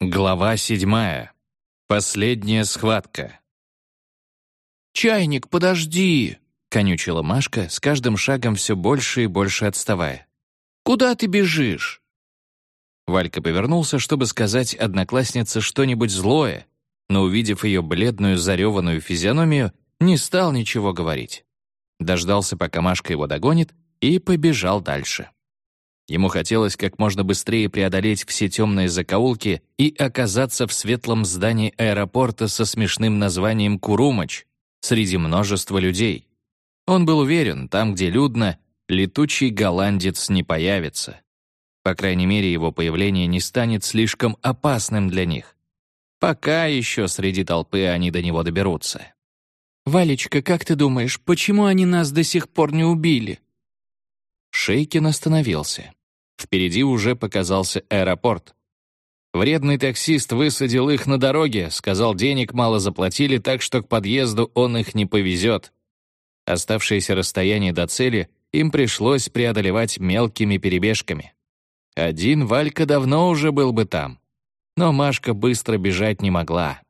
Глава седьмая. Последняя схватка. «Чайник, подожди!» — конючила Машка, с каждым шагом все больше и больше отставая. «Куда ты бежишь?» Валька повернулся, чтобы сказать однокласснице что-нибудь злое, но, увидев ее бледную, зареванную физиономию, не стал ничего говорить. Дождался, пока Машка его догонит, и побежал дальше. Ему хотелось как можно быстрее преодолеть все темные закоулки и оказаться в светлом здании аэропорта со смешным названием «Курумач» среди множества людей. Он был уверен, там, где людно, летучий голландец не появится. По крайней мере, его появление не станет слишком опасным для них. Пока еще среди толпы они до него доберутся. «Валечка, как ты думаешь, почему они нас до сих пор не убили?» Шейкин остановился. Впереди уже показался аэропорт. Вредный таксист высадил их на дороге, сказал, денег мало заплатили, так что к подъезду он их не повезет. Оставшееся расстояние до цели им пришлось преодолевать мелкими перебежками. Один Валька давно уже был бы там. Но Машка быстро бежать не могла.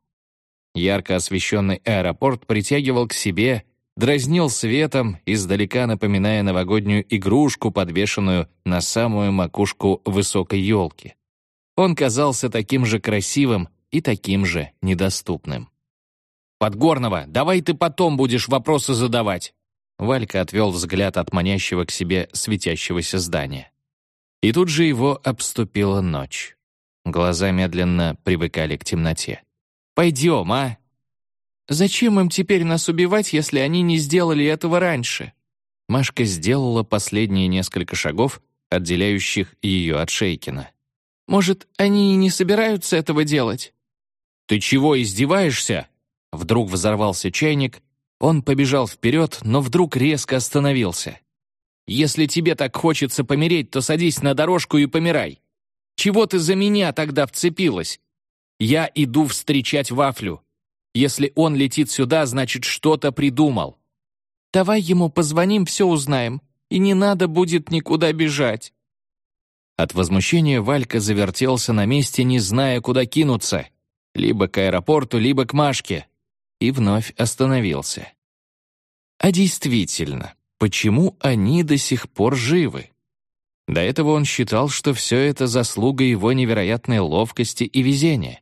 Ярко освещенный аэропорт притягивал к себе дразнил светом, издалека напоминая новогоднюю игрушку, подвешенную на самую макушку высокой елки. Он казался таким же красивым и таким же недоступным. «Подгорного, давай ты потом будешь вопросы задавать!» Валька отвел взгляд от манящего к себе светящегося здания. И тут же его обступила ночь. Глаза медленно привыкали к темноте. «Пойдем, а?» Зачем им теперь нас убивать, если они не сделали этого раньше?» Машка сделала последние несколько шагов, отделяющих ее от Шейкина. «Может, они и не собираются этого делать?» «Ты чего, издеваешься?» Вдруг взорвался чайник. Он побежал вперед, но вдруг резко остановился. «Если тебе так хочется помереть, то садись на дорожку и помирай. Чего ты за меня тогда вцепилась? Я иду встречать вафлю. Если он летит сюда, значит, что-то придумал. Давай ему позвоним, все узнаем, и не надо будет никуда бежать». От возмущения Валька завертелся на месте, не зная, куда кинуться. Либо к аэропорту, либо к Машке. И вновь остановился. А действительно, почему они до сих пор живы? До этого он считал, что все это заслуга его невероятной ловкости и везения.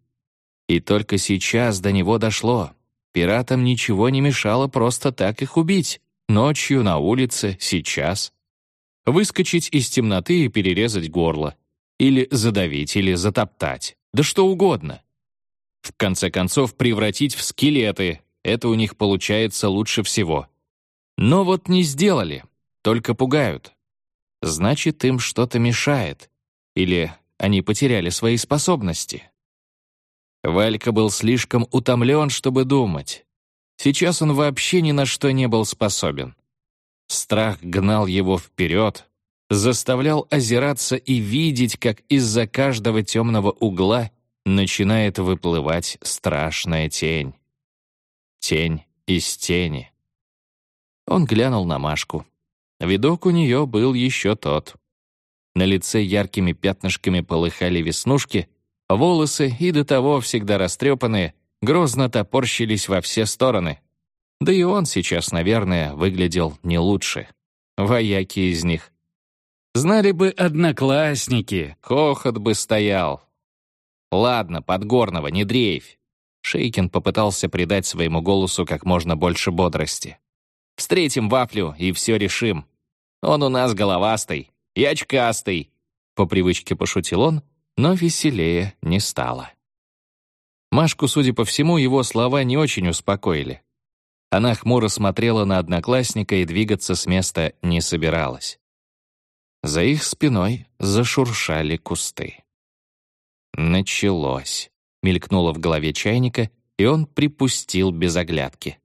И только сейчас до него дошло. Пиратам ничего не мешало просто так их убить. Ночью, на улице, сейчас. Выскочить из темноты и перерезать горло. Или задавить, или затоптать. Да что угодно. В конце концов, превратить в скелеты. Это у них получается лучше всего. Но вот не сделали, только пугают. Значит, им что-то мешает. Или они потеряли свои способности. Валька был слишком утомлен, чтобы думать. Сейчас он вообще ни на что не был способен. Страх гнал его вперед, заставлял озираться и видеть, как из-за каждого темного угла начинает выплывать страшная тень. Тень из тени. Он глянул на Машку. Видок у нее был еще тот. На лице яркими пятнышками полыхали веснушки, Волосы, и до того всегда растрепанные, грозно топорщились во все стороны. Да и он сейчас, наверное, выглядел не лучше. Вояки из них. Знали бы одноклассники, хохот бы стоял. Ладно, Подгорного, не дрейфь. Шейкин попытался придать своему голосу как можно больше бодрости. «Встретим вафлю и все решим. Он у нас головастый и очкастый», — по привычке пошутил он, но веселее не стало. Машку, судя по всему, его слова не очень успокоили. Она хмуро смотрела на одноклассника и двигаться с места не собиралась. За их спиной зашуршали кусты. «Началось», — мелькнуло в голове чайника, и он припустил без оглядки.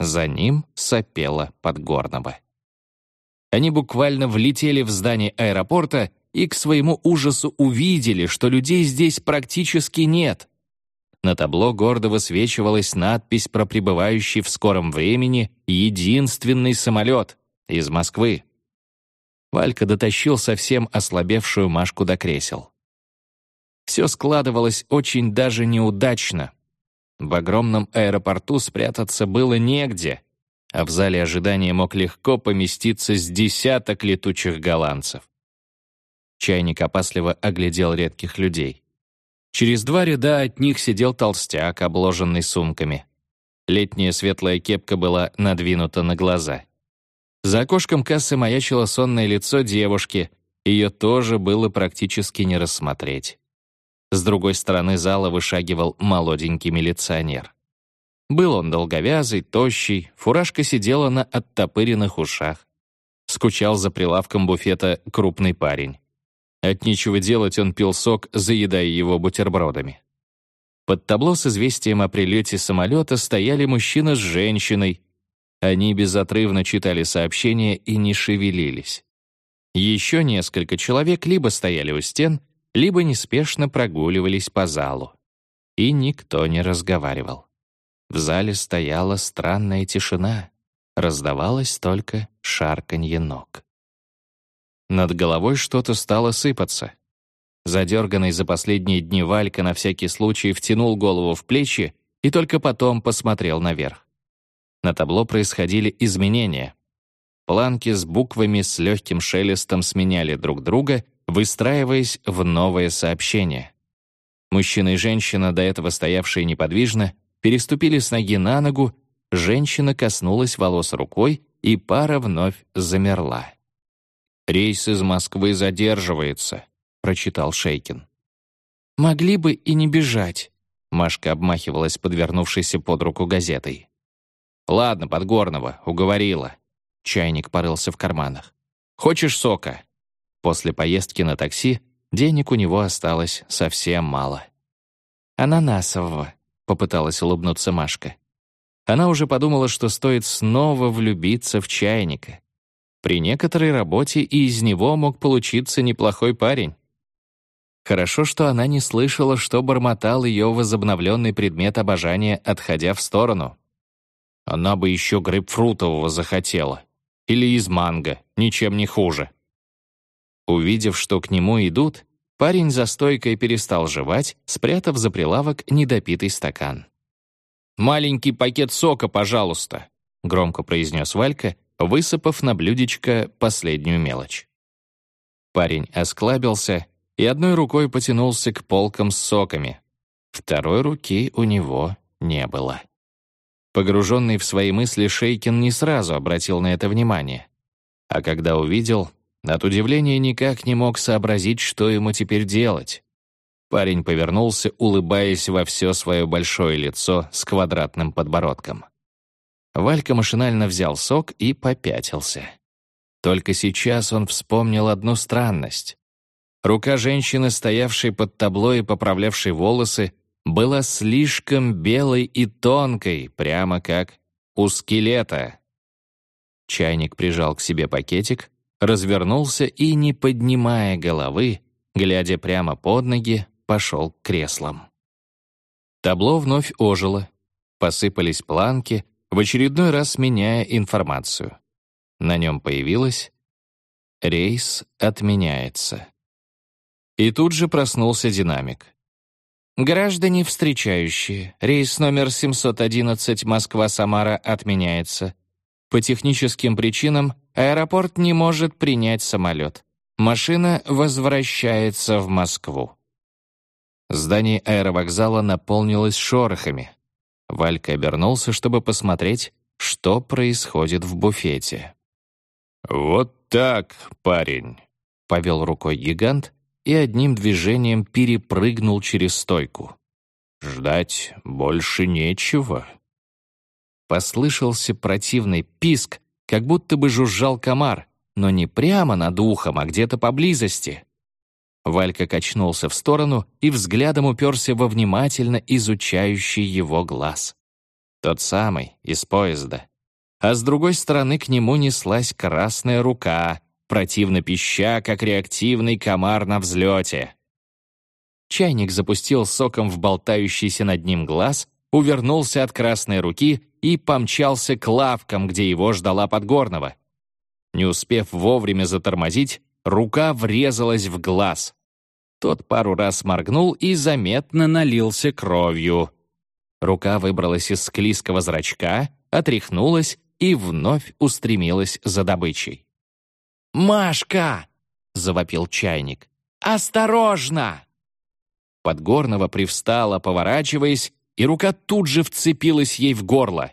За ним сопела Подгорного. Они буквально влетели в здание аэропорта и к своему ужасу увидели, что людей здесь практически нет. На табло гордо высвечивалась надпись про прибывающий в скором времени единственный самолет из Москвы. Валька дотащил совсем ослабевшую Машку до кресел. Все складывалось очень даже неудачно. В огромном аэропорту спрятаться было негде, а в зале ожидания мог легко поместиться с десяток летучих голландцев. Чайник опасливо оглядел редких людей. Через два ряда от них сидел толстяк, обложенный сумками. Летняя светлая кепка была надвинута на глаза. За окошком кассы маячило сонное лицо девушки, ее тоже было практически не рассмотреть. С другой стороны зала вышагивал молоденький милиционер. Был он долговязый, тощий, фуражка сидела на оттопыренных ушах. Скучал за прилавком буфета крупный парень. От нечего делать он пил сок, заедая его бутербродами. Под табло с известием о прилете самолета стояли мужчина с женщиной. Они безотрывно читали сообщения и не шевелились. Еще несколько человек либо стояли у стен, либо неспешно прогуливались по залу. И никто не разговаривал. В зале стояла странная тишина, раздавалось только шарканье ног. Над головой что-то стало сыпаться. Задерганный за последние дни Валька на всякий случай втянул голову в плечи и только потом посмотрел наверх. На табло происходили изменения. Планки с буквами с легким шелестом сменяли друг друга, выстраиваясь в новое сообщение. Мужчина и женщина, до этого стоявшие неподвижно, переступили с ноги на ногу, женщина коснулась волос рукой, и пара вновь замерла. «Рейс из Москвы задерживается», — прочитал Шейкин. «Могли бы и не бежать», — Машка обмахивалась подвернувшейся под руку газетой. «Ладно, Подгорного, уговорила». Чайник порылся в карманах. «Хочешь сока?» После поездки на такси денег у него осталось совсем мало. «Ананасового», — попыталась улыбнуться Машка. Она уже подумала, что стоит снова влюбиться в чайника. При некоторой работе и из него мог получиться неплохой парень. Хорошо, что она не слышала, что бормотал ее возобновленный предмет обожания, отходя в сторону. Она бы еще грейпфрутового захотела. Или из манго, ничем не хуже. Увидев, что к нему идут, парень за стойкой перестал жевать, спрятав за прилавок недопитый стакан. «Маленький пакет сока, пожалуйста», — громко произнес Валька высыпав на блюдечко последнюю мелочь. Парень осклабился и одной рукой потянулся к полкам с соками. Второй руки у него не было. Погруженный в свои мысли, Шейкин не сразу обратил на это внимание. А когда увидел, от удивления никак не мог сообразить, что ему теперь делать. Парень повернулся, улыбаясь во все свое большое лицо с квадратным подбородком. Валька машинально взял сок и попятился. Только сейчас он вспомнил одну странность. Рука женщины, стоявшей под табло и поправлявшей волосы, была слишком белой и тонкой, прямо как у скелета. Чайник прижал к себе пакетик, развернулся и, не поднимая головы, глядя прямо под ноги, пошел к креслам. Табло вновь ожило. Посыпались планки, в очередной раз меняя информацию. На нем появилось «Рейс отменяется». И тут же проснулся динамик. «Граждане встречающие, рейс номер 711 Москва-Самара отменяется. По техническим причинам аэропорт не может принять самолет. Машина возвращается в Москву». Здание аэровокзала наполнилось шорохами. Валька обернулся, чтобы посмотреть, что происходит в буфете. «Вот так, парень», — повел рукой гигант и одним движением перепрыгнул через стойку. «Ждать больше нечего». Послышался противный писк, как будто бы жужжал комар, но не прямо над ухом, а где-то поблизости. Валька качнулся в сторону и взглядом уперся во внимательно изучающий его глаз. Тот самый, из поезда. А с другой стороны к нему неслась красная рука, противно пища, как реактивный комар на взлете. Чайник запустил соком в болтающийся над ним глаз, увернулся от красной руки и помчался к лавкам, где его ждала Подгорного. Не успев вовремя затормозить, рука врезалась в глаз. Тот пару раз моргнул и заметно налился кровью. Рука выбралась из склизкого зрачка, отряхнулась и вновь устремилась за добычей. «Машка!» — завопил чайник. «Осторожно!» Подгорного привстала, поворачиваясь, и рука тут же вцепилась ей в горло.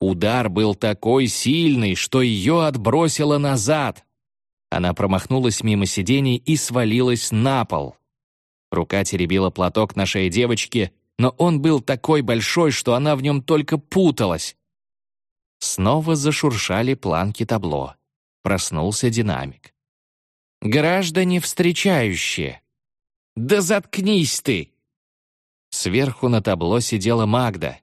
Удар был такой сильный, что ее отбросило назад. Она промахнулась мимо сидений и свалилась на пол. Рука теребила платок на шее девочки, но он был такой большой, что она в нем только путалась. Снова зашуршали планки табло. Проснулся динамик. «Граждане встречающие!» «Да заткнись ты!» Сверху на табло сидела Магда.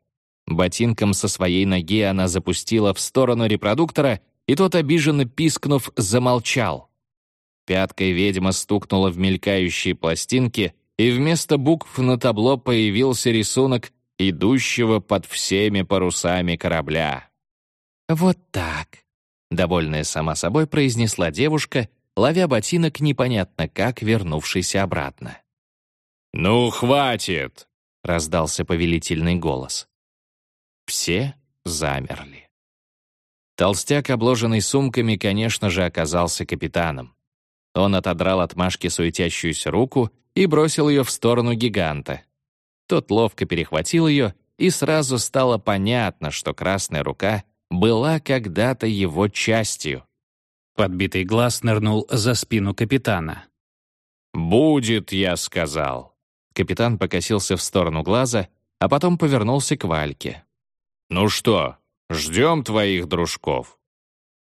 Ботинком со своей ноги она запустила в сторону репродуктора, и тот, обиженно пискнув, замолчал. Пяткой ведьма стукнула в мелькающие пластинки, и вместо букв на табло появился рисунок идущего под всеми парусами корабля. «Вот так», — довольная сама собой произнесла девушка, ловя ботинок непонятно как, вернувшийся обратно. «Ну, хватит!» — раздался повелительный голос. Все замерли. Толстяк, обложенный сумками, конечно же, оказался капитаном. Он отодрал от Машки суетящуюся руку и бросил ее в сторону гиганта. Тот ловко перехватил ее, и сразу стало понятно, что красная рука была когда-то его частью. Подбитый глаз нырнул за спину капитана. «Будет, я сказал». Капитан покосился в сторону глаза, а потом повернулся к Вальке. «Ну что, ждем твоих дружков?»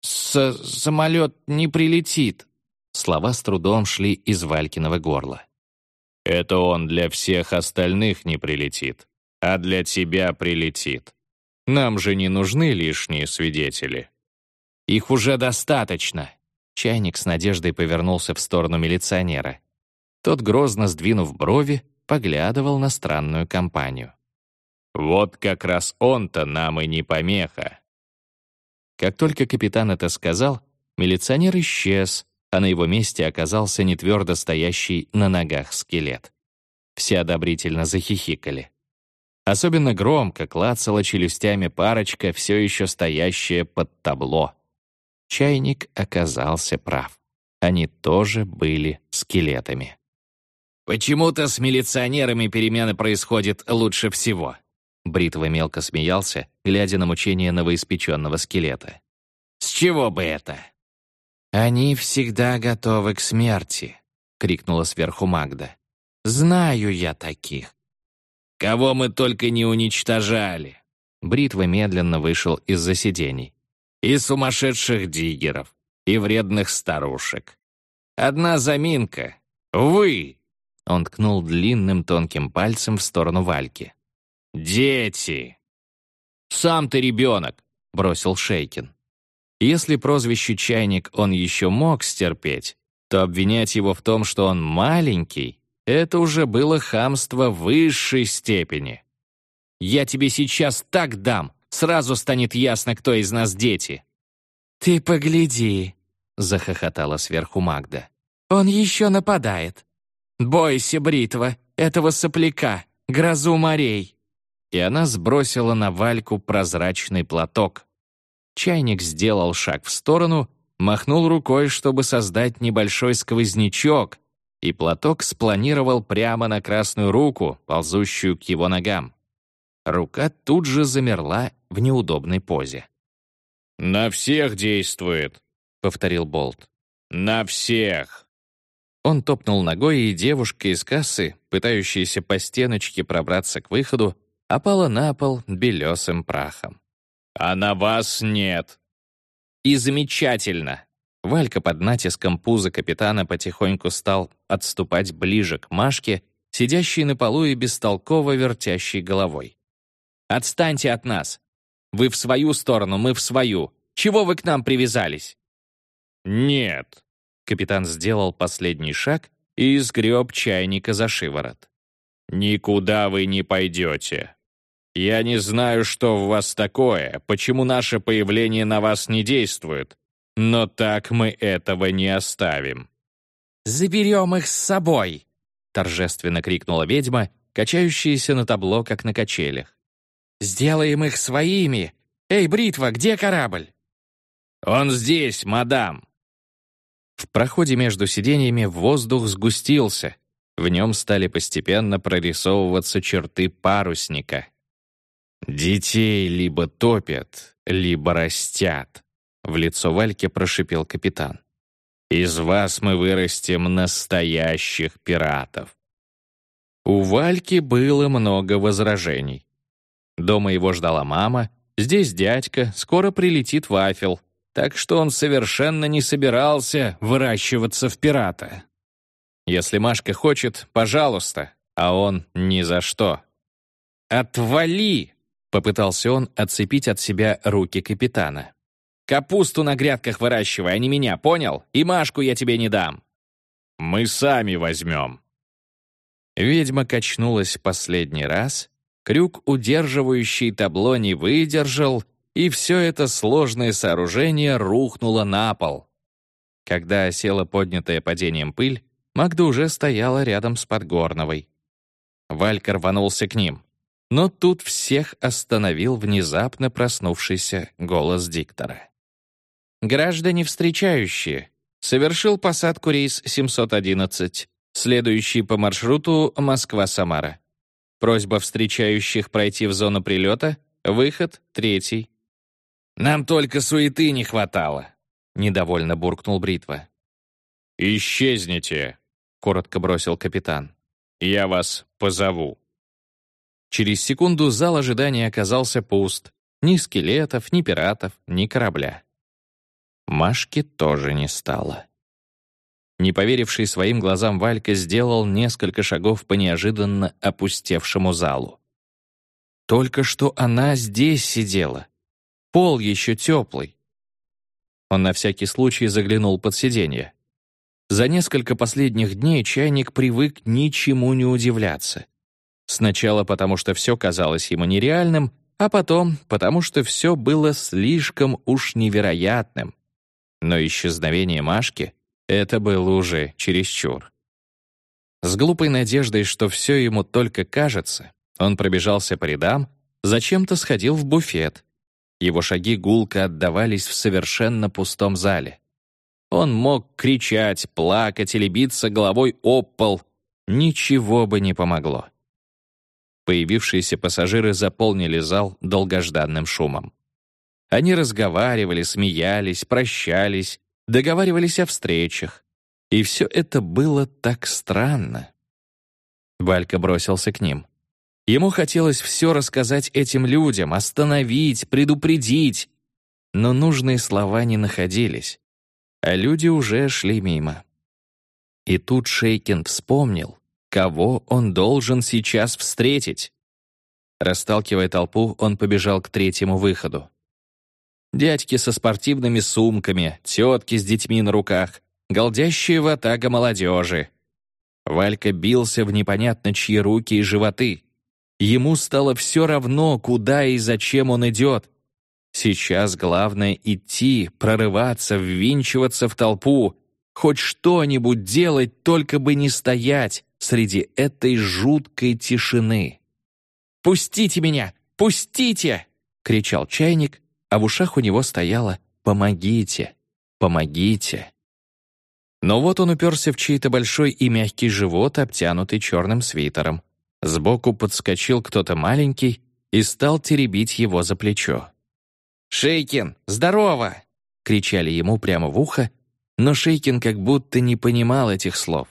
С «Самолет не прилетит», Слова с трудом шли из Валькиного горла. «Это он для всех остальных не прилетит, а для тебя прилетит. Нам же не нужны лишние свидетели». «Их уже достаточно!» Чайник с надеждой повернулся в сторону милиционера. Тот, грозно сдвинув брови, поглядывал на странную компанию. «Вот как раз он-то нам и не помеха». Как только капитан это сказал, милиционер исчез, а на его месте оказался нетвердо стоящий на ногах скелет. Все одобрительно захихикали. Особенно громко клацала челюстями парочка, все еще стоящая под табло. Чайник оказался прав. Они тоже были скелетами. «Почему-то с милиционерами перемены происходят лучше всего», Бритва мелко смеялся, глядя на мучение новоиспеченного скелета. «С чего бы это?» «Они всегда готовы к смерти», — крикнула сверху Магда. «Знаю я таких». «Кого мы только не уничтожали!» Бритва медленно вышел из-за сидений. «И сумасшедших диггеров, и вредных старушек. Одна заминка. Вы!» Он ткнул длинным тонким пальцем в сторону Вальки. «Дети!» «Сам ты ребенок!» — бросил Шейкин. Если прозвище «Чайник» он еще мог стерпеть, то обвинять его в том, что он маленький, это уже было хамство высшей степени. «Я тебе сейчас так дам, сразу станет ясно, кто из нас дети». «Ты погляди», — захохотала сверху Магда. «Он еще нападает. Бойся, бритва, этого сопляка, грозу морей». И она сбросила на Вальку прозрачный платок. Чайник сделал шаг в сторону, махнул рукой, чтобы создать небольшой сквознячок, и платок спланировал прямо на красную руку, ползущую к его ногам. Рука тут же замерла в неудобной позе. «На всех действует», — повторил Болт. «На всех!» Он топнул ногой, и девушка из кассы, пытающаяся по стеночке пробраться к выходу, опала на пол белесым прахом а на вас нет». «И замечательно!» Валька под натиском пуза капитана потихоньку стал отступать ближе к Машке, сидящей на полу и бестолково вертящей головой. «Отстаньте от нас! Вы в свою сторону, мы в свою. Чего вы к нам привязались?» «Нет!» Капитан сделал последний шаг и сгреб чайника за шиворот. «Никуда вы не пойдете!» Я не знаю, что в вас такое, почему наше появление на вас не действует, но так мы этого не оставим». «Заберем их с собой», торжественно крикнула ведьма, качающаяся на табло, как на качелях. «Сделаем их своими! Эй, Бритва, где корабль?» «Он здесь, мадам!» В проходе между сиденьями воздух сгустился. В нем стали постепенно прорисовываться черты парусника. «Детей либо топят, либо растят», — в лицо Вальке прошипел капитан. «Из вас мы вырастим настоящих пиратов». У Вальки было много возражений. Дома его ждала мама, здесь дядька, скоро прилетит вафел, так что он совершенно не собирался выращиваться в пирата. Если Машка хочет, пожалуйста, а он ни за что. «Отвали!» — попытался он отцепить от себя руки капитана. «Капусту на грядках выращивай, а не меня, понял? И Машку я тебе не дам». «Мы сами возьмем». Ведьма качнулась последний раз, крюк, удерживающий табло, не выдержал — и все это сложное сооружение рухнуло на пол. Когда осела поднятая падением пыль, Магда уже стояла рядом с Подгорновой. Валька рванулся к ним. Но тут всех остановил внезапно проснувшийся голос диктора. «Граждане встречающие, совершил посадку рейс 711, следующий по маршруту Москва-Самара. Просьба встречающих пройти в зону прилета, выход третий. «Нам только суеты не хватало», — недовольно буркнул Бритва. «Исчезните», — коротко бросил капитан. «Я вас позову». Через секунду зал ожидания оказался пуст. Ни скелетов, ни пиратов, ни корабля. Машки тоже не стало. Не поверивший своим глазам Валька сделал несколько шагов по неожиданно опустевшему залу. Только что она здесь сидела, Пол еще теплый. Он на всякий случай заглянул под сиденье. За несколько последних дней чайник привык ничему не удивляться. Сначала потому, что все казалось ему нереальным, а потом потому, что все было слишком уж невероятным. Но исчезновение Машки — это было уже чересчур. С глупой надеждой, что все ему только кажется, он пробежался по рядам, зачем-то сходил в буфет, его шаги гулко отдавались в совершенно пустом зале. Он мог кричать, плакать или биться головой об пол. Ничего бы не помогло. Появившиеся пассажиры заполнили зал долгожданным шумом. Они разговаривали, смеялись, прощались, договаривались о встречах. И все это было так странно. Валька бросился к ним. Ему хотелось все рассказать этим людям, остановить, предупредить. Но нужные слова не находились, а люди уже шли мимо. И тут Шейкин вспомнил, кого он должен сейчас встретить. Расталкивая толпу, он побежал к третьему выходу. Дядьки со спортивными сумками, тетки с детьми на руках, голдящие ватага молодежи. Валька бился в непонятно чьи руки и животы. Ему стало все равно, куда и зачем он идет. Сейчас главное идти, прорываться, ввинчиваться в толпу, хоть что-нибудь делать, только бы не стоять среди этой жуткой тишины. «Пустите меня! Пустите!» — кричал чайник, а в ушах у него стояло «Помогите! Помогите!». Но вот он уперся в чей-то большой и мягкий живот, обтянутый черным свитером. Сбоку подскочил кто-то маленький и стал теребить его за плечо. «Шейкин, здорово!» — кричали ему прямо в ухо, но Шейкин как будто не понимал этих слов.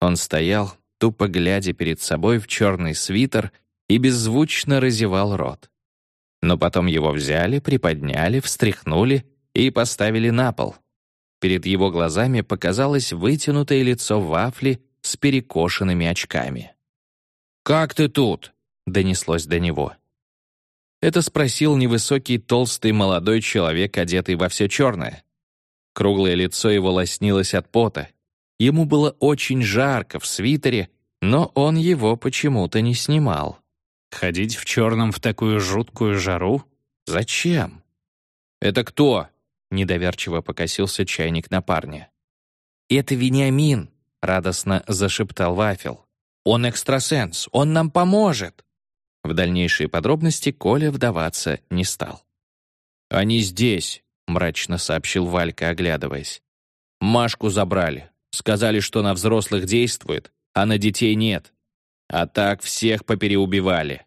Он стоял, тупо глядя перед собой в черный свитер и беззвучно разевал рот. Но потом его взяли, приподняли, встряхнули и поставили на пол. Перед его глазами показалось вытянутое лицо вафли с перекошенными очками. «Как ты тут?» — донеслось до него. Это спросил невысокий, толстый молодой человек, одетый во все черное. Круглое лицо его лоснилось от пота. Ему было очень жарко в свитере, но он его почему-то не снимал. Ходить в черном в такую жуткую жару? Зачем? «Это кто?» — недоверчиво покосился чайник на парня. «Это Вениамин», — радостно зашептал Вафел. Он экстрасенс, он нам поможет!» В дальнейшие подробности Коля вдаваться не стал. «Они здесь», — мрачно сообщил Валька, оглядываясь. «Машку забрали. Сказали, что на взрослых действует, а на детей нет. А так всех попереубивали».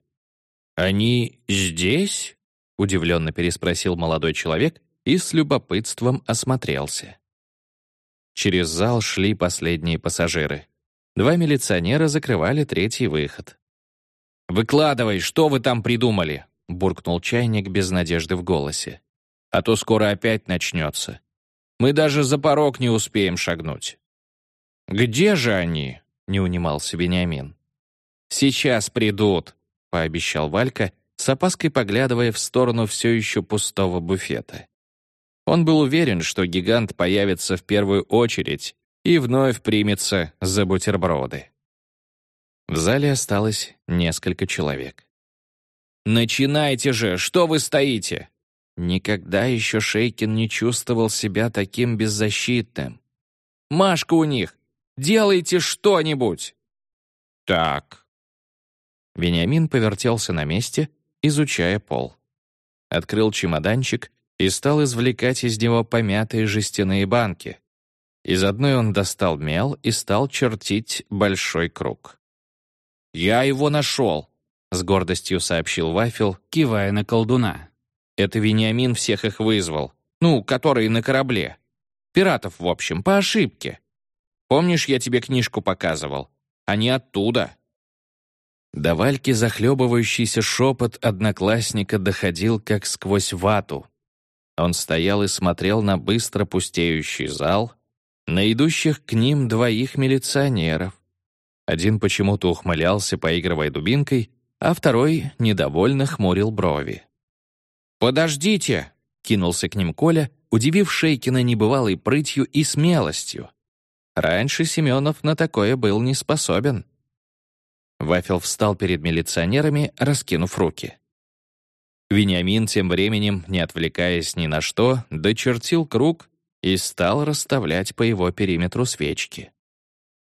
«Они здесь?» — удивленно переспросил молодой человек и с любопытством осмотрелся. Через зал шли последние пассажиры. Два милиционера закрывали третий выход. «Выкладывай, что вы там придумали?» — буркнул чайник без надежды в голосе. «А то скоро опять начнется. Мы даже за порог не успеем шагнуть». «Где же они?» — не унимался Вениамин. «Сейчас придут», — пообещал Валька, с опаской поглядывая в сторону все еще пустого буфета. Он был уверен, что гигант появится в первую очередь и вновь примется за бутерброды. В зале осталось несколько человек. «Начинайте же! Что вы стоите?» Никогда еще Шейкин не чувствовал себя таким беззащитным. «Машка у них! Делайте что-нибудь!» «Так». Вениамин повертелся на месте, изучая пол. Открыл чемоданчик и стал извлекать из него помятые жестяные банки. Из одной он достал мел и стал чертить большой круг. «Я его нашел», — с гордостью сообщил Вафел, кивая на колдуна. «Это Вениамин всех их вызвал. Ну, которые на корабле. Пиратов, в общем, по ошибке. Помнишь, я тебе книжку показывал? Они оттуда». До Вальки захлебывающийся шепот одноклассника доходил как сквозь вату. Он стоял и смотрел на быстро пустеющий зал, на идущих к ним двоих милиционеров. Один почему-то ухмылялся, поигрывая дубинкой, а второй недовольно хмурил брови. «Подождите!» — кинулся к ним Коля, удивив Шейкина небывалой прытью и смелостью. Раньше Семенов на такое был не способен. Вафел встал перед милиционерами, раскинув руки. Вениамин тем временем, не отвлекаясь ни на что, дочертил круг и стал расставлять по его периметру свечки.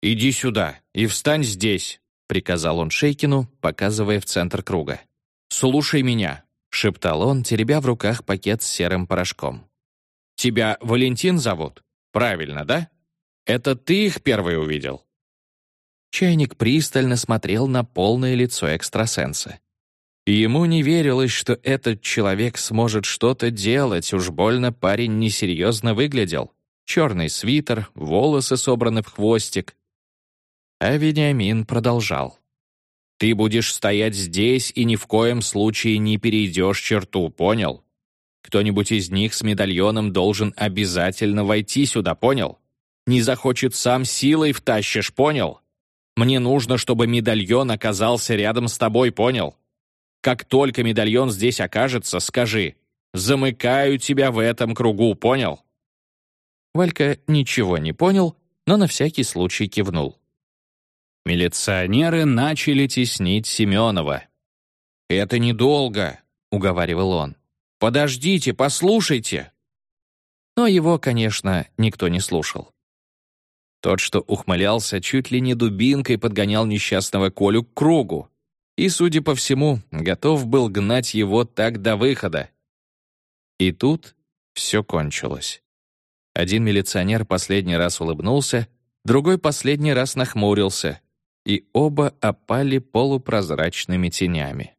«Иди сюда и встань здесь», — приказал он Шейкину, показывая в центр круга. «Слушай меня», — шептал он, теребя в руках пакет с серым порошком. «Тебя Валентин зовут? Правильно, да? Это ты их первый увидел?» Чайник пристально смотрел на полное лицо экстрасенса. Ему не верилось, что этот человек сможет что-то делать, уж больно парень несерьезно выглядел. Черный свитер, волосы собраны в хвостик. А Вениамин продолжал. «Ты будешь стоять здесь и ни в коем случае не перейдешь черту, понял? Кто-нибудь из них с медальоном должен обязательно войти сюда, понял? Не захочет сам силой втащишь, понял? Мне нужно, чтобы медальон оказался рядом с тобой, понял? Как только медальон здесь окажется, скажи «Замыкаю тебя в этом кругу», понял?» Валька ничего не понял, но на всякий случай кивнул. Милиционеры начали теснить Семенова. «Это недолго», — уговаривал он. «Подождите, послушайте». Но его, конечно, никто не слушал. Тот, что ухмылялся, чуть ли не дубинкой подгонял несчастного Колю к кругу. И, судя по всему, готов был гнать его так до выхода. И тут все кончилось. Один милиционер последний раз улыбнулся, другой последний раз нахмурился, и оба опали полупрозрачными тенями.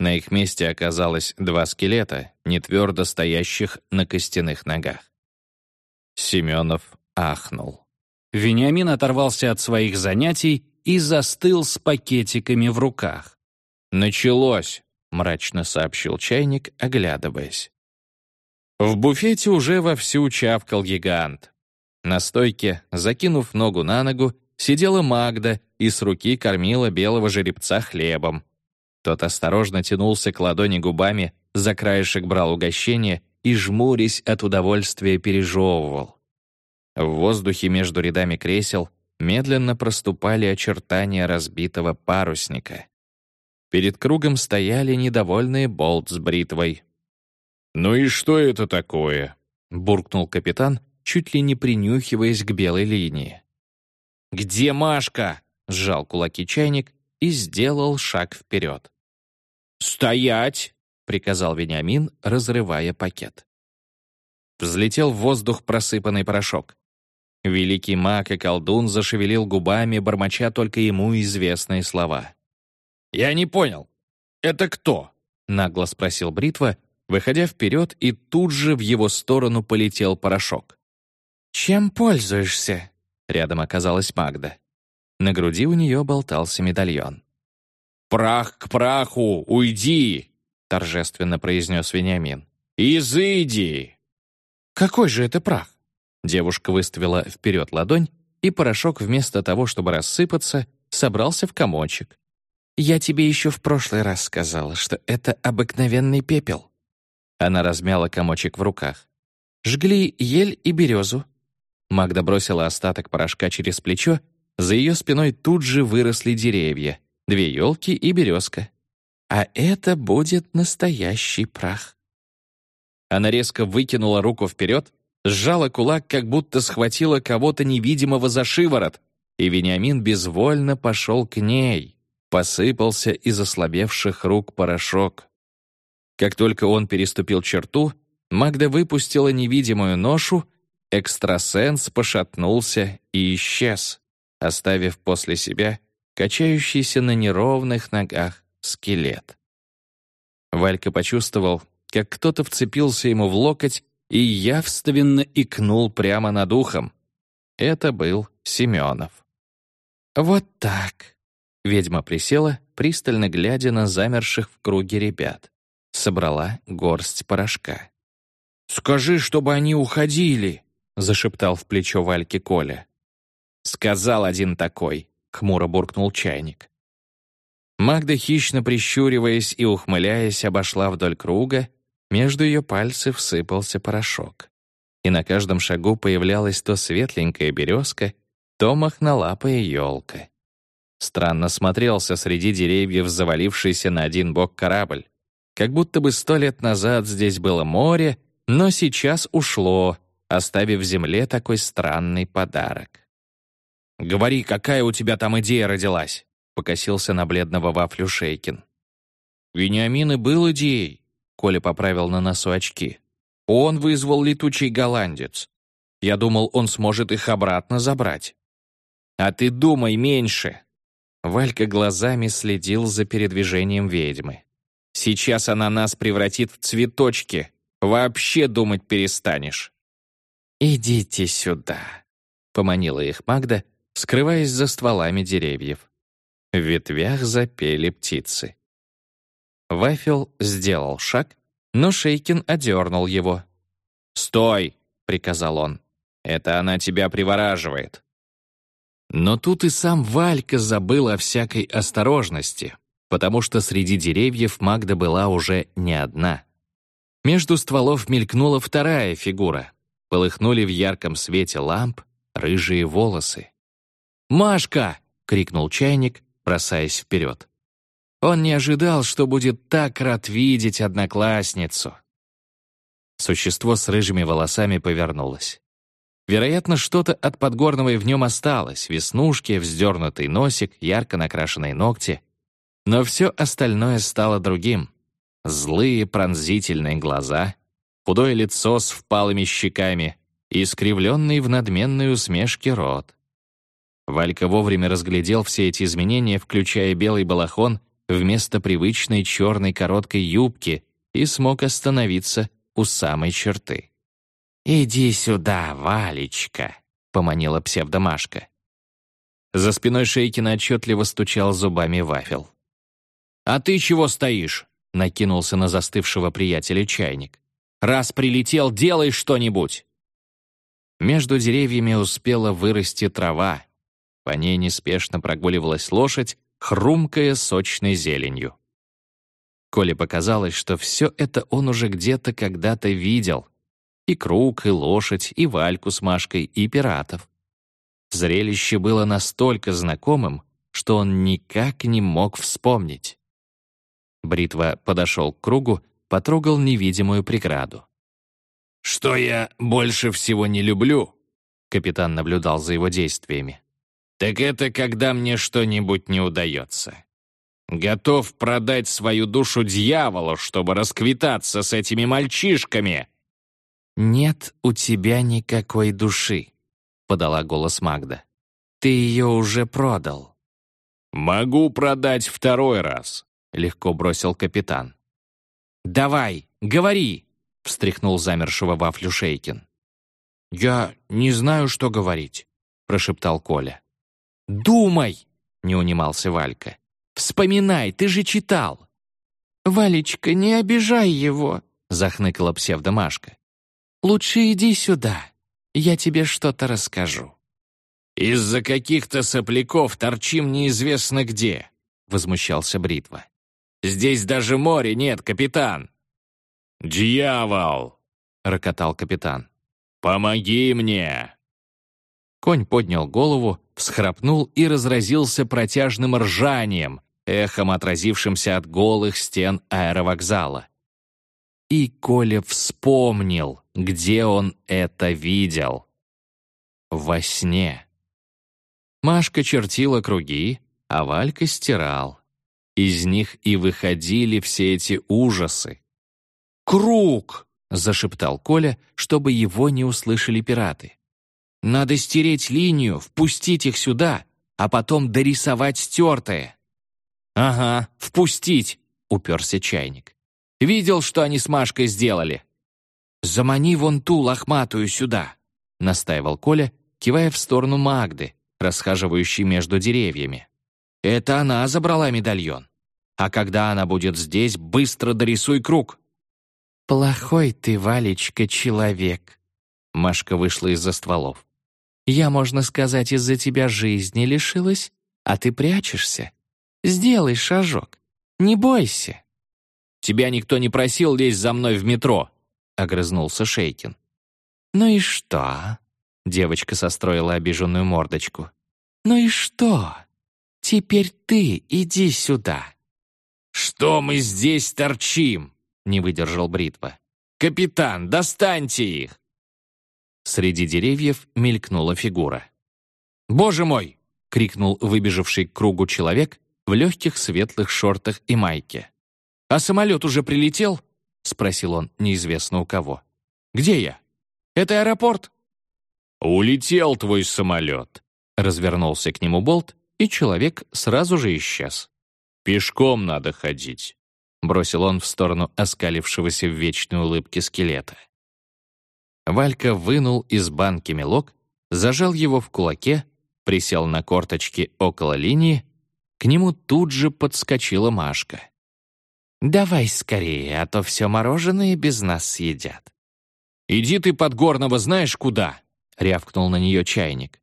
На их месте оказалось два скелета, нетвердо стоящих на костяных ногах. Семенов ахнул. Вениамин оторвался от своих занятий и застыл с пакетиками в руках. «Началось», — мрачно сообщил чайник, оглядываясь. В буфете уже вовсю чавкал гигант. На стойке, закинув ногу на ногу, сидела Магда и с руки кормила белого жеребца хлебом. Тот осторожно тянулся к ладони губами, за краешек брал угощение и, жмурясь от удовольствия, пережевывал. В воздухе между рядами кресел медленно проступали очертания разбитого парусника. Перед кругом стояли недовольные болт с бритвой. «Ну и что это такое?» — буркнул капитан, чуть ли не принюхиваясь к белой линии. «Где Машка?» сжал кулаки чайник и сделал шаг вперед. «Стоять!» — приказал Вениамин, разрывая пакет. Взлетел в воздух просыпанный порошок. Великий маг и колдун зашевелил губами, бормоча только ему известные слова. «Я не понял. Это кто?» — нагло спросил Бритва, выходя вперед, и тут же в его сторону полетел порошок. «Чем пользуешься?» — рядом оказалась Магда. На груди у нее болтался медальон. «Прах к праху! Уйди!» — торжественно произнес Вениамин. «Изыди!» «Какой же это прах?» Девушка выставила вперед ладонь, и порошок вместо того, чтобы рассыпаться, собрался в комочек. «Я тебе еще в прошлый раз сказала, что это обыкновенный пепел». Она размяла комочек в руках. «Жгли ель и березу». Магда бросила остаток порошка через плечо, за ее спиной тут же выросли деревья, две елки и березка. «А это будет настоящий прах». Она резко выкинула руку вперед, сжала кулак, как будто схватила кого-то невидимого за шиворот, и Вениамин безвольно пошел к ней. Посыпался из ослабевших рук порошок. Как только он переступил черту, Магда выпустила невидимую ношу, экстрасенс пошатнулся и исчез, оставив после себя качающийся на неровных ногах скелет. Валька почувствовал, как кто-то вцепился ему в локоть и явственно икнул прямо над ухом. Это был Семенов. «Вот так!» Ведьма присела, пристально глядя на замерших в круге ребят. Собрала горсть порошка. «Скажи, чтобы они уходили!» — зашептал в плечо Вальке Коля. «Сказал один такой», — хмуро буркнул чайник. Магда, хищно прищуриваясь и ухмыляясь, обошла вдоль круга, между ее пальцев сыпался порошок. И на каждом шагу появлялась то светленькая березка, то махнолапая елка. Странно смотрелся среди деревьев завалившийся на один бок корабль. Как будто бы сто лет назад здесь было море, но сейчас ушло, оставив земле такой странный подарок. «Говори, какая у тебя там идея родилась?» — покосился на бледного вафлю Шейкин. «Вениамин и был идеей», Коля поправил на носу очки. «Он вызвал летучий голландец. Я думал, он сможет их обратно забрать». «А ты думай меньше!» Валька глазами следил за передвижением ведьмы. «Сейчас она нас превратит в цветочки. Вообще думать перестанешь». «Идите сюда», — поманила их Магда, скрываясь за стволами деревьев. В ветвях запели птицы. Вафел сделал шаг, но Шейкин одернул его. «Стой!» — приказал он. «Это она тебя привораживает». Но тут и сам Валька забыл о всякой осторожности, потому что среди деревьев Магда была уже не одна. Между стволов мелькнула вторая фигура. Полыхнули в ярком свете ламп рыжие волосы. «Машка!» — крикнул чайник, бросаясь вперед. Он не ожидал, что будет так рад видеть одноклассницу. Существо с рыжими волосами повернулось. Вероятно, что-то от Подгорного и в нем осталось — веснушки, вздернутый носик, ярко накрашенные ногти. Но все остальное стало другим. Злые пронзительные глаза, худое лицо с впалыми щеками и искривленный в надменной усмешке рот. Валька вовремя разглядел все эти изменения, включая белый балахон вместо привычной черной короткой юбки и смог остановиться у самой черты. «Иди сюда, Валечка», — поманила псевдомашка. За спиной Шейкина отчетливо стучал зубами вафел. «А ты чего стоишь?» — накинулся на застывшего приятеля чайник. «Раз прилетел, делай что-нибудь!» Между деревьями успела вырасти трава. По ней неспешно прогуливалась лошадь, хрумкая сочной зеленью. Коле показалось, что все это он уже где-то когда-то видел. И круг, и лошадь, и Вальку с Машкой, и пиратов. Зрелище было настолько знакомым, что он никак не мог вспомнить. Бритва подошел к кругу, потрогал невидимую преграду. «Что я больше всего не люблю?» Капитан наблюдал за его действиями. так это когда мне что-нибудь не удается. Готов продать свою душу дьяволу, чтобы расквитаться с этими мальчишками». «Нет у тебя никакой души», — подала голос Магда. «Ты ее уже продал». «Могу продать второй раз», — легко бросил капитан. «Давай, говори!» — встряхнул замершего вафлю Шейкин. «Я не знаю, что говорить», — прошептал Коля. «Думай!» — не унимался Валька. «Вспоминай, ты же читал!» «Валечка, не обижай его!» — захныкала псевдомашка. «Лучше иди сюда, я тебе что-то расскажу». «Из-за каких-то сопляков торчим неизвестно где», — возмущался Бритва. «Здесь даже моря нет, капитан». «Дьявол!» — рокотал капитан. «Помоги мне!» Конь поднял голову, всхрапнул и разразился протяжным ржанием, эхом отразившимся от голых стен аэровокзала. И Коля вспомнил, где он это видел. Во сне. Машка чертила круги, а Валька стирал. Из них и выходили все эти ужасы. «Круг!» — зашептал Коля, чтобы его не услышали пираты. «Надо стереть линию, впустить их сюда, а потом дорисовать стертое». «Ага, впустить!» — уперся чайник. «Видел, что они с Машкой сделали?» «Замани вон ту лохматую сюда», — настаивал Коля, кивая в сторону Магды, расхаживающей между деревьями. «Это она забрала медальон. А когда она будет здесь, быстро дорисуй круг». «Плохой ты, Валечка, человек», — Машка вышла из-за стволов. «Я, можно сказать, из-за тебя жизни лишилась, а ты прячешься. Сделай шажок. Не бойся». «Тебя никто не просил лезть за мной в метро», — огрызнулся Шейкин. «Ну и что?» — девочка состроила обиженную мордочку. «Ну и что? Теперь ты иди сюда». «Что мы здесь торчим?» — не выдержал Бритва. «Капитан, достаньте их!» Среди деревьев мелькнула фигура. «Боже мой!» — крикнул выбежавший к кругу человек в легких светлых шортах и майке. «А самолет уже прилетел?» — спросил он неизвестно у кого. «Где я? Это аэропорт?» «Улетел твой самолет», — развернулся к нему Болт, и человек сразу же исчез. «Пешком надо ходить бросил он в сторону оскалившегося в вечной улыбке скелета. Валька вынул из банки мелок, зажал его в кулаке, присел на корточки около линии, к нему тут же подскочила Машка. «Давай скорее, а то все мороженое без нас съедят». «Иди ты подгорного знаешь куда?» — рявкнул на нее чайник.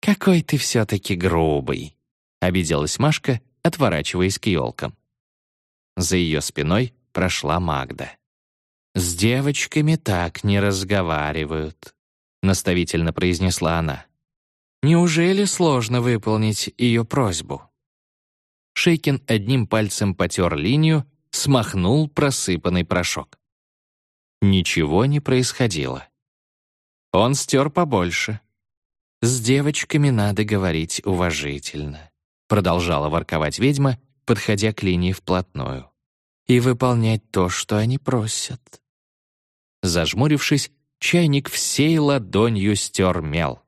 «Какой ты все-таки грубый», — обиделась Машка, отворачиваясь к елкам. За ее спиной прошла Магда. «С девочками так не разговаривают», — наставительно произнесла она. «Неужели сложно выполнить ее просьбу?» Шейкин одним пальцем потер линию, смахнул просыпанный порошок. Ничего не происходило. Он стер побольше. «С девочками надо говорить уважительно», — продолжала ворковать ведьма, подходя к линии вплотную и выполнять то, что они просят. Зажмурившись, чайник всей ладонью стер мел.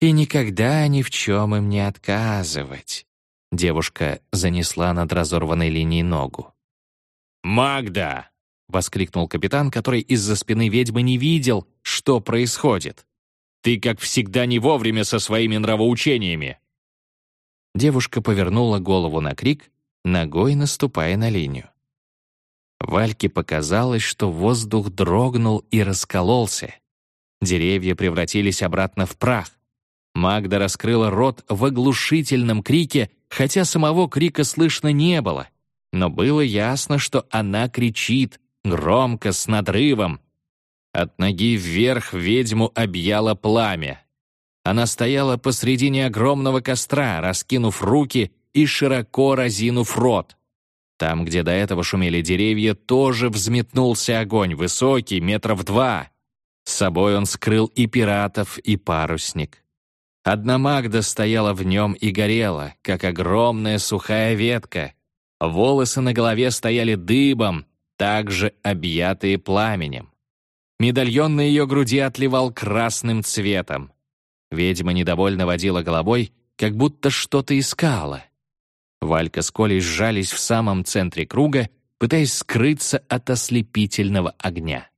«И никогда ни в чем им не отказывать», — девушка занесла над разорванной линией ногу. «Магда!» — воскликнул капитан, который из-за спины ведьмы не видел, что происходит. «Ты, как всегда, не вовремя со своими нравоучениями!» Девушка повернула голову на крик, ногой наступая на линию. Вальке показалось, что воздух дрогнул и раскололся. Деревья превратились обратно в прах. Магда раскрыла рот в оглушительном крике, хотя самого крика слышно не было. Но было ясно, что она кричит, громко, с надрывом. От ноги вверх ведьму объяло пламя. Она стояла посредине огромного костра, раскинув руки и широко разинув рот. Там, где до этого шумели деревья, тоже взметнулся огонь, высокий, метров два. С собой он скрыл и пиратов, и парусник. Одна Магда стояла в нем и горела, как огромная сухая ветка. Волосы на голове стояли дыбом, также объятые пламенем. Медальон на ее груди отливал красным цветом. Ведьма недовольно водила головой, как будто что-то искала. Валька с Колей сжались в самом центре круга, пытаясь скрыться от ослепительного огня.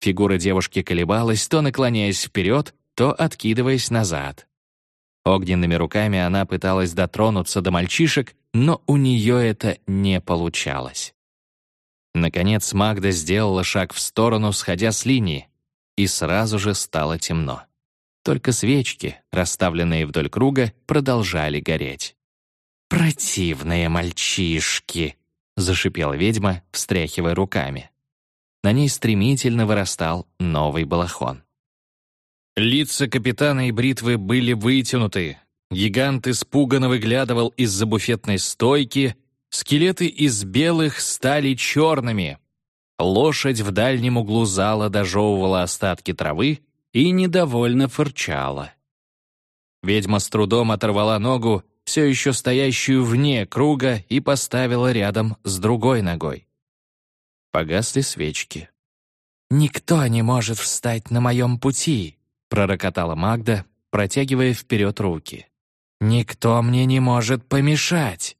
Фигура девушки колебалась, то наклоняясь вперед, то откидываясь назад. Огненными руками она пыталась дотронуться до мальчишек, но у нее это не получалось. Наконец Магда сделала шаг в сторону, сходя с линии, и сразу же стало темно. Только свечки, расставленные вдоль круга, продолжали гореть. «Противные мальчишки!» — зашипела ведьма, встряхивая руками. На ней стремительно вырастал новый балахон. Лица капитана и бритвы были вытянуты. Гигант испуганно выглядывал из-за буфетной стойки, скелеты из белых стали черными. Лошадь в дальнем углу зала дожевывала остатки травы и недовольно фырчала. Ведьма с трудом оторвала ногу, все еще стоящую вне круга, и поставила рядом с другой ногой. Погасли свечки. «Никто не может встать на моем пути», — пророкотала Магда, протягивая вперед руки. «Никто мне не может помешать!»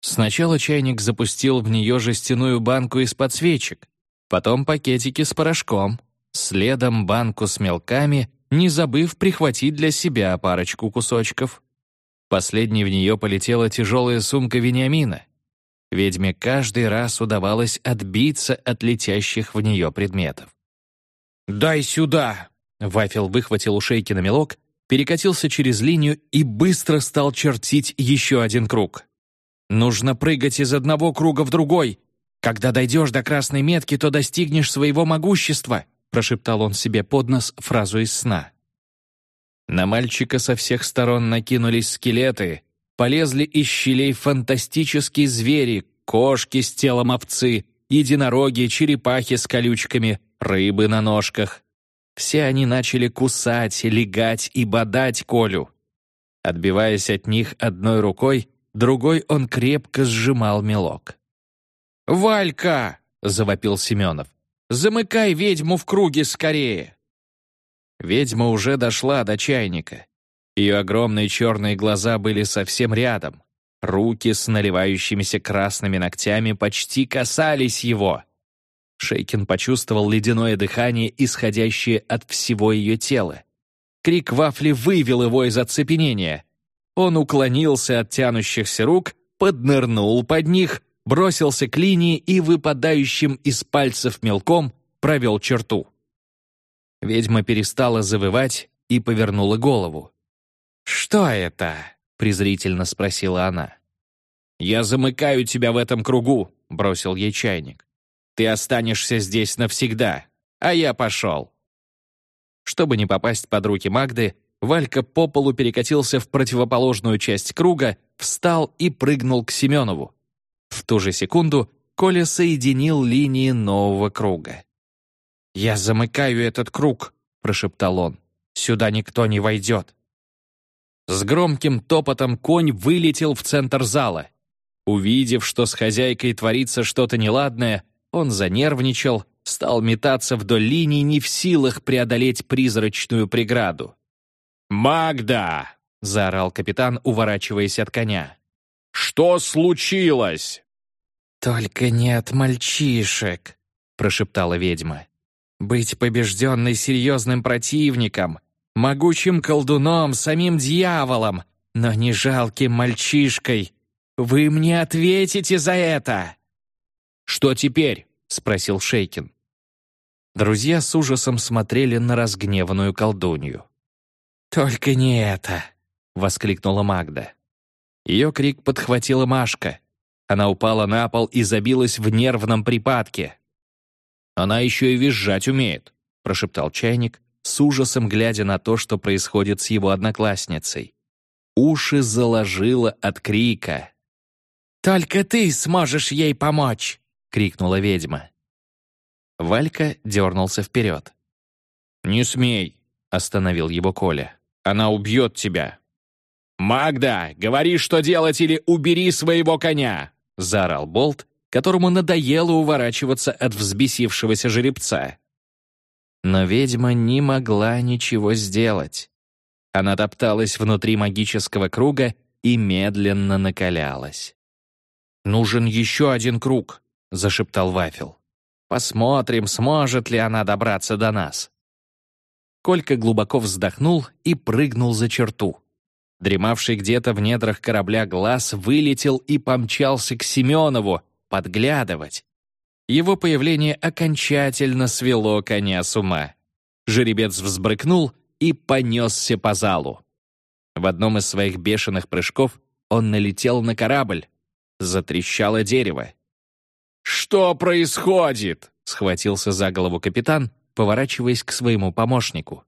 Сначала чайник запустил в нее жестяную банку из-под свечек, потом пакетики с порошком, следом банку с мелками, не забыв прихватить для себя парочку кусочков. Последней в нее полетела тяжелая сумка Вениамина. Ведьме каждый раз удавалось отбиться от летящих в нее предметов. «Дай сюда!» Вафел выхватил у Шейкина мелок, перекатился через линию и быстро стал чертить еще один круг. «Нужно прыгать из одного круга в другой. Когда дойдешь до красной метки, то достигнешь своего могущества», прошептал он себе под нос фразу из сна. На мальчика со всех сторон накинулись скелеты, полезли из щелей фантастические звери, кошки с телом овцы, единороги, черепахи с колючками, рыбы на ножках. Все они начали кусать, легать и бодать Колю. Отбиваясь от них одной рукой, другой он крепко сжимал мелок. «Валька!» — завопил Семенов. «Замыкай ведьму в круге скорее!» Ведьма уже дошла до чайника. Ее огромные черные глаза были совсем рядом. Руки с наливающимися красными ногтями почти касались его. Шейкин почувствовал ледяное дыхание, исходящее от всего ее тела. Крик вафли вывел его из оцепенения. Он уклонился от тянущихся рук, поднырнул под них, бросился к линии и выпадающим из пальцев мелком провел черту. Ведьма перестала завывать и повернула голову. «Что это?» — презрительно спросила она. «Я замыкаю тебя в этом кругу», — бросил ей чайник. Ты останешься здесь навсегда, а я пошел». Чтобы не попасть под руки Магды, Валька по полу перекатился в противоположную часть круга, встал и прыгнул к Семенову. В ту же секунду Коля соединил линии нового круга. «Я замыкаю этот круг», — прошептал он. «Сюда никто не войдет». С громким топотом конь вылетел в центр зала. Увидев, что с хозяйкой творится что-то неладное, он занервничал, стал метаться вдоль линии, не в силах преодолеть призрачную преграду. «Магда!» — заорал капитан, уворачиваясь от коня. «Что случилось?» «Только нет мальчишек», — прошептала ведьма. «Быть побежденной серьезным противником, могучим колдуном, самим дьяволом, но не жалким мальчишкой. Вы мне ответите за это!» «Что теперь?» — спросил Шейкин. Друзья с ужасом смотрели на разгневанную колдунью. «Только не это!» — воскликнула Магда. Ее крик подхватила Машка. Она упала на пол и забилась в нервном припадке. «Она еще и визжать умеет», — прошептал чайник, с ужасом глядя на то, что происходит с его одноклассницей. Уши заложило от крика. «Только ты сможешь ей помочь!» — крикнула ведьма. Валька дернулся вперед. «Не смей!» — остановил его Коля. Она убьет тебя». «Магда, говори, что делать, или убери своего коня!» — заорал Болт, которому надоело уворачиваться от взбесившегося жеребца. Но ведьма не могла ничего сделать. Она топталась внутри магического круга и медленно накалялась. «Нужен еще один круг», — зашептал Вафел. «Посмотрим, сможет ли она добраться до нас». Колька глубоко вздохнул и прыгнул за черту. Дремавший где-то в недрах корабля глаз вылетел и помчался к Семенову, подглядывать. Его появление окончательно свело коня с ума. Жеребец взбрыкнул и понесся по залу. В одном из своих бешеных прыжков он налетел на корабль. Затрещало дерево. «Что происходит?» — схватился за голову капитан, поворачиваясь к своему помощнику.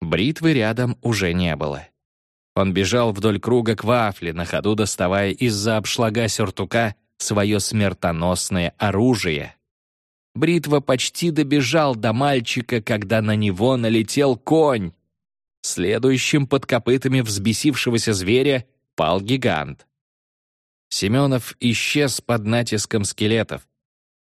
Бритвы рядом уже не было. Он бежал вдоль круга к вафле, на ходу доставая из-за обшлага сюртука свое смертоносное оружие. Бритва почти добежал до мальчика, когда на него налетел конь. Следующим под копытами взбесившегося зверя пал гигант. Семенов исчез под натиском скелетов.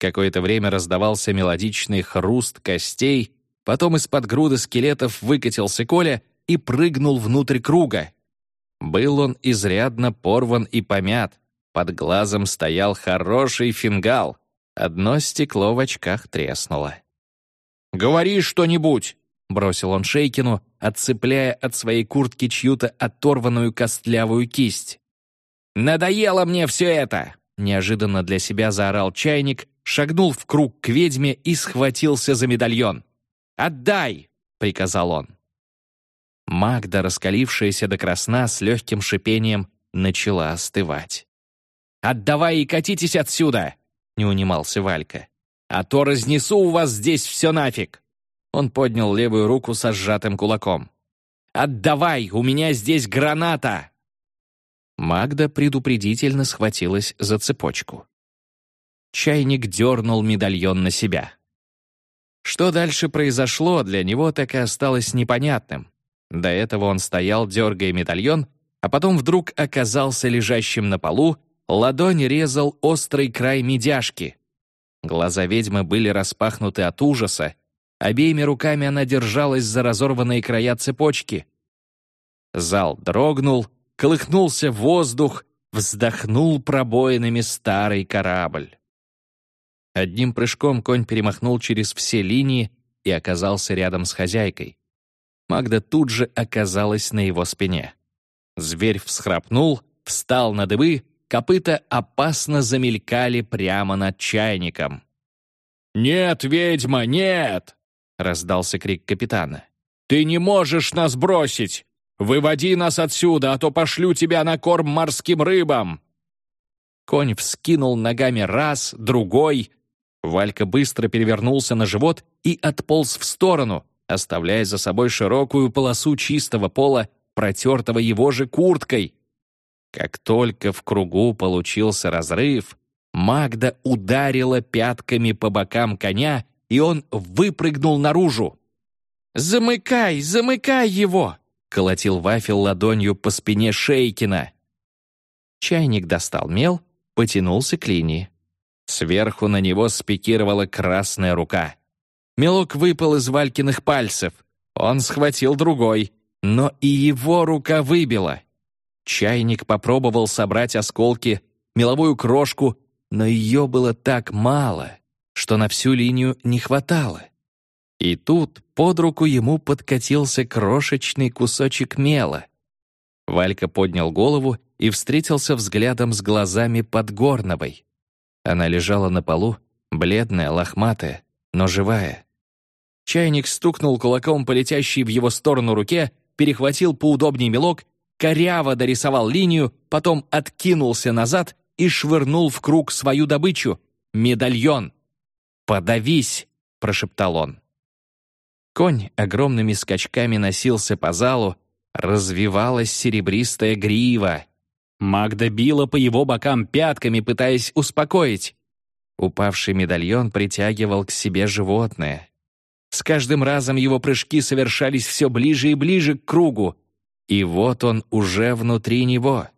Какое-то время раздавался мелодичный хруст костей, потом из-под груды скелетов выкатился Коля и прыгнул внутрь круга. Был он изрядно порван и помят. Под глазом стоял хороший фингал. Одно стекло в очках треснуло. «Говори что-нибудь!» — бросил он Шейкину, отцепляя от своей куртки чью-то оторванную костлявую кисть. «Надоело мне все это!» — неожиданно для себя заорал чайник, шагнул в круг к ведьме и схватился за медальон. «Отдай!» — приказал он. Магда, раскалившаяся до красна, с легким шипением начала остывать. «Отдавай и катитесь отсюда!» — не унимался Валька. «А то разнесу у вас здесь все нафиг!» Он поднял левую руку со сжатым кулаком. «Отдавай! У меня здесь граната!» Магда предупредительно схватилась за цепочку. Чайник дернул медальон на себя. Что дальше произошло, для него так и осталось непонятным. До этого он стоял, дергая медальон, а потом вдруг оказался лежащим на полу, ладонь резал острый край медяшки. Глаза ведьмы были распахнуты от ужаса, обеими руками она держалась за разорванные края цепочки. Зал дрогнул, колыхнулся воздух, вздохнул пробоинами старый корабль. Одним прыжком конь перемахнул через все линии и оказался рядом с хозяйкой. Магда тут же оказалась на его спине. Зверь всхрапнул, встал на дыбы, копыта опасно замелькали прямо над чайником. «Нет, ведьма, нет!» — раздался крик капитана. «Ты не можешь нас бросить! Выводи нас отсюда, а то пошлю тебя на корм морским рыбам!» Конь вскинул ногами раз, другой. Валька быстро перевернулся на живот и отполз в сторону, оставляя за собой широкую полосу чистого пола, протертого его же курткой. Как только в кругу получился разрыв, Магда ударила пятками по бокам коня, и он выпрыгнул наружу. «Замыкай, замыкай его!» — колотил Вафел ладонью по спине Шейкина. Чайник достал мел, потянулся к линии. Сверху на него спикировала красная рука. Мелок выпал из Валькиных пальцев. Он схватил другой, но и его рука выбила. Чайник попробовал собрать осколки, меловую крошку, но ее было так мало, что на всю линию не хватало. И тут под руку ему подкатился крошечный кусочек мела. Валька поднял голову и встретился взглядом с глазами Подгорновой. Она лежала на полу, бледная, лохматая, но живая. Чайник стукнул кулаком по летящей в его сторону руке, перехватил поудобнее мелок, коряво дорисовал линию, потом откинулся назад и швырнул в круг свою добычу — медальон. «Подавись!» — прошептал он. Конь огромными скачками носился по залу, развивалась серебристая грива. Магда била по его бокам пятками, пытаясь успокоить. Упавший медальон притягивал к себе животное. С каждым разом его прыжки совершались все ближе и ближе к кругу, и вот он уже внутри него.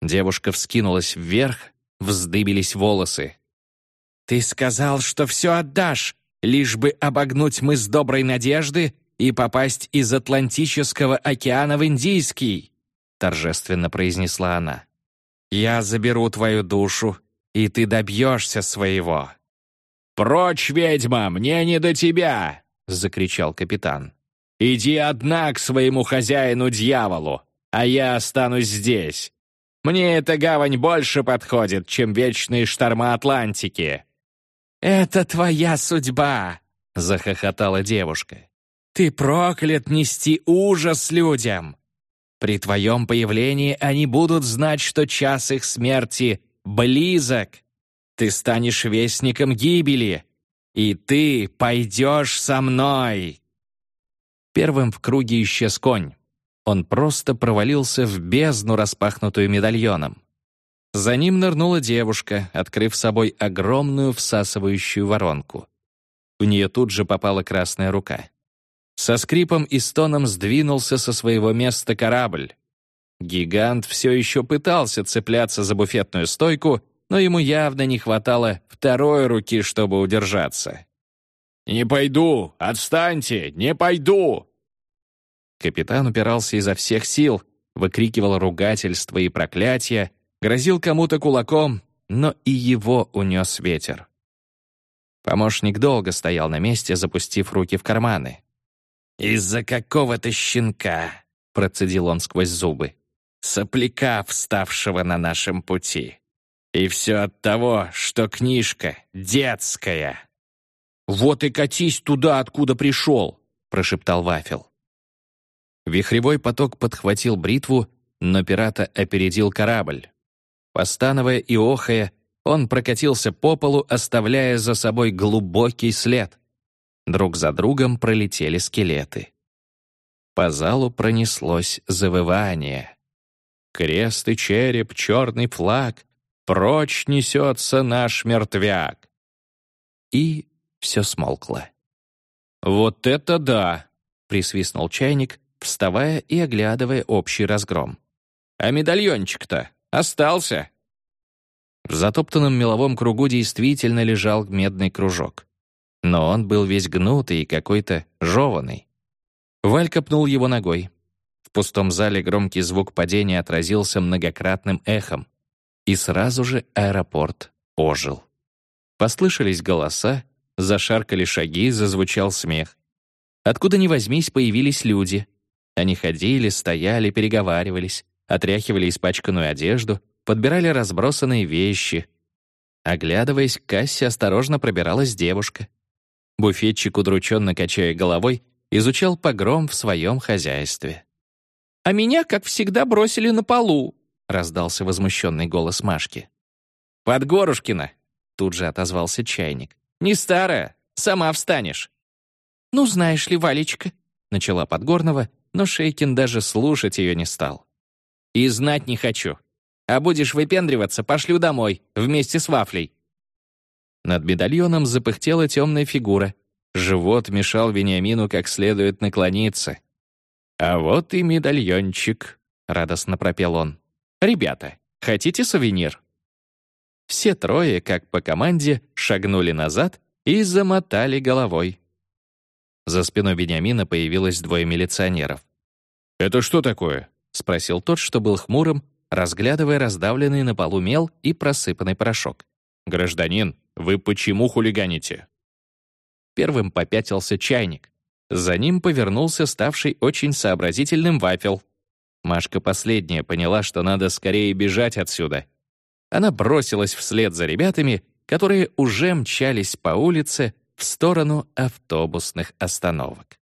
Девушка вскинулась вверх, вздыбились волосы. «Ты сказал, что все отдашь, лишь бы обогнуть мыс Доброй Надежды и попасть из Атлантического океана в Индийский», торжественно произнесла она. «Я заберу твою душу, и ты добьешься своего». «Прочь, ведьма, мне не до тебя!» — закричал капитан. «Иди одна к своему хозяину-дьяволу, а я останусь здесь. Мне эта гавань больше подходит, чем вечные шторма Атлантики». «Это твоя судьба!» — захохотала девушка. «Ты проклят нести ужас людям! При твоем появлении они будут знать, что час их смерти близок. Ты станешь вестником гибели, и ты пойдешь со мной!» Первым в круге исчез конь. Он просто провалился в бездну, распахнутую медальоном. За ним нырнула девушка, открыв собой огромную всасывающую воронку. В нее тут же попала красная рука. Со скрипом и стоном сдвинулся со своего места корабль. Гигант все еще пытался цепляться за буфетную стойку, но ему явно не хватало второй руки, чтобы удержаться. «Не пойду! Отстаньте! Не пойду!» Капитан упирался изо всех сил, выкрикивал ругательства и проклятия, грозил кому-то кулаком, но и его унес ветер. Помощник долго стоял на месте, запустив руки в карманы. «Из-за какого-то щенка», — процедил он сквозь зубы, «сопляка, вставшего на нашем пути. И все от того, что книжка детская». «Вот и катись туда, откуда пришел», — прошептал Вафел. Вихревой поток подхватил бритву, но пирата опередил корабль. Постановая и охая, он прокатился по полу, оставляя за собой глубокий след. Друг за другом пролетели скелеты. По залу пронеслось завывание. Крест и череп, черный флаг, прочь несется наш мертвяк. И все смолкло. «Вот это да!» — присвистнул чайник, вставая и оглядывая общий разгром. «А медальончик-то остался!» В затоптанном меловом кругу действительно лежал медный кружок. Но он был весь гнутый и какой-то жеванный. Валька пнул его ногой. В пустом зале громкий звук падения отразился многократным эхом. И сразу же аэропорт ожил. Послышались голоса, зашаркали шаги, зазвучал смех. Откуда ни возьмись, появились люди. Они ходили, стояли, переговаривались, отряхивали испачканную одежду, подбирали разбросанные вещи. Оглядываясь, к кассе осторожно пробиралась девушка. Буфетчик, удрученно качая головой, изучал погром в своем хозяйстве. «А меня, как всегда, бросили на полу», — раздался возмущенный голос Машки. «Подгорушкина!» — тут же отозвался чайник. «Не старая, сама встанешь». «Ну, знаешь ли, Валечка», — начала Подгорного, но Шейкин даже слушать ее не стал. «И знать не хочу. А будешь выпендриваться, пошлю домой, вместе с вафлей». Над медальоном запыхтела темная фигура. Живот мешал Вениамину как следует наклониться. «А вот и медальончик», — радостно пропел он. «Ребята, хотите сувенир?» Все трое, как по команде, шагнули назад и замотали головой. За спиной Вениамина появилось двое милиционеров. «Это что такое?» — спросил тот, что был хмурым, разглядывая раздавленный на полу мел и просыпанный порошок. «Гражданин, вы почему хулиганите?» Первым попятился чайник. За ним повернулся ставший очень сообразительным вафел. Машка последняя поняла, что надо скорее бежать отсюда. Она бросилась вслед за ребятами, которые уже мчались по улице в сторону автобусных остановок.